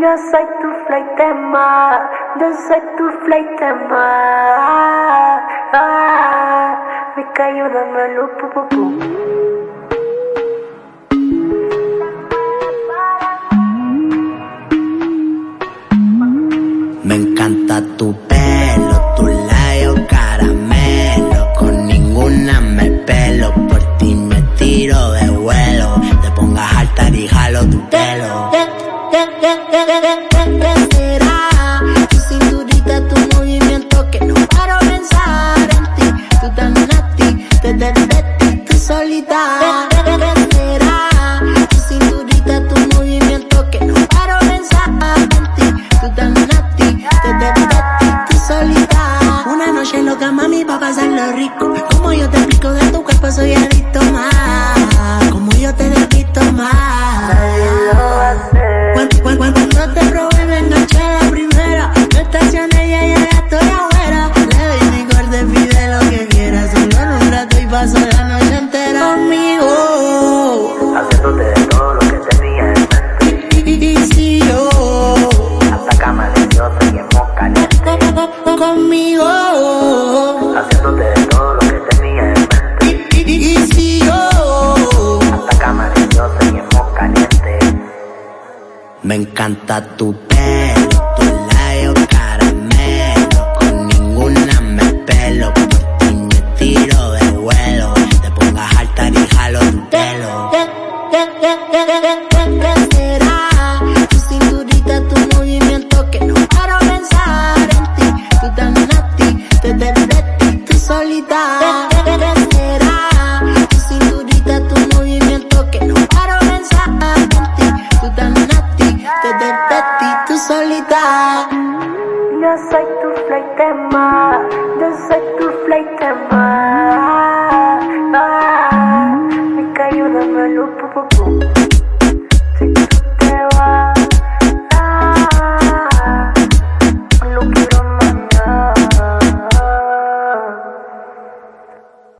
Nasai tu flai tema, nasai tu flai tema. Ah, ah, me cayó la mano, pu pu. Me encanta tu pelo ti pa' pasarlo rico. Como yo te pico de tu cuerpo, soy adicto más. Como yo te despisto más. Cuando, cuando, cuando te probé, me enganché la primera. Me estacioné y allá ya estoy afuera. Le doy mi corte, pide lo que quieras. Solo en un rato y paso la Me encanta tu pelo soy tu flight flaitema, yo soy tu flight flaitema. Ah, me cayó de melo, pu, pu, pu.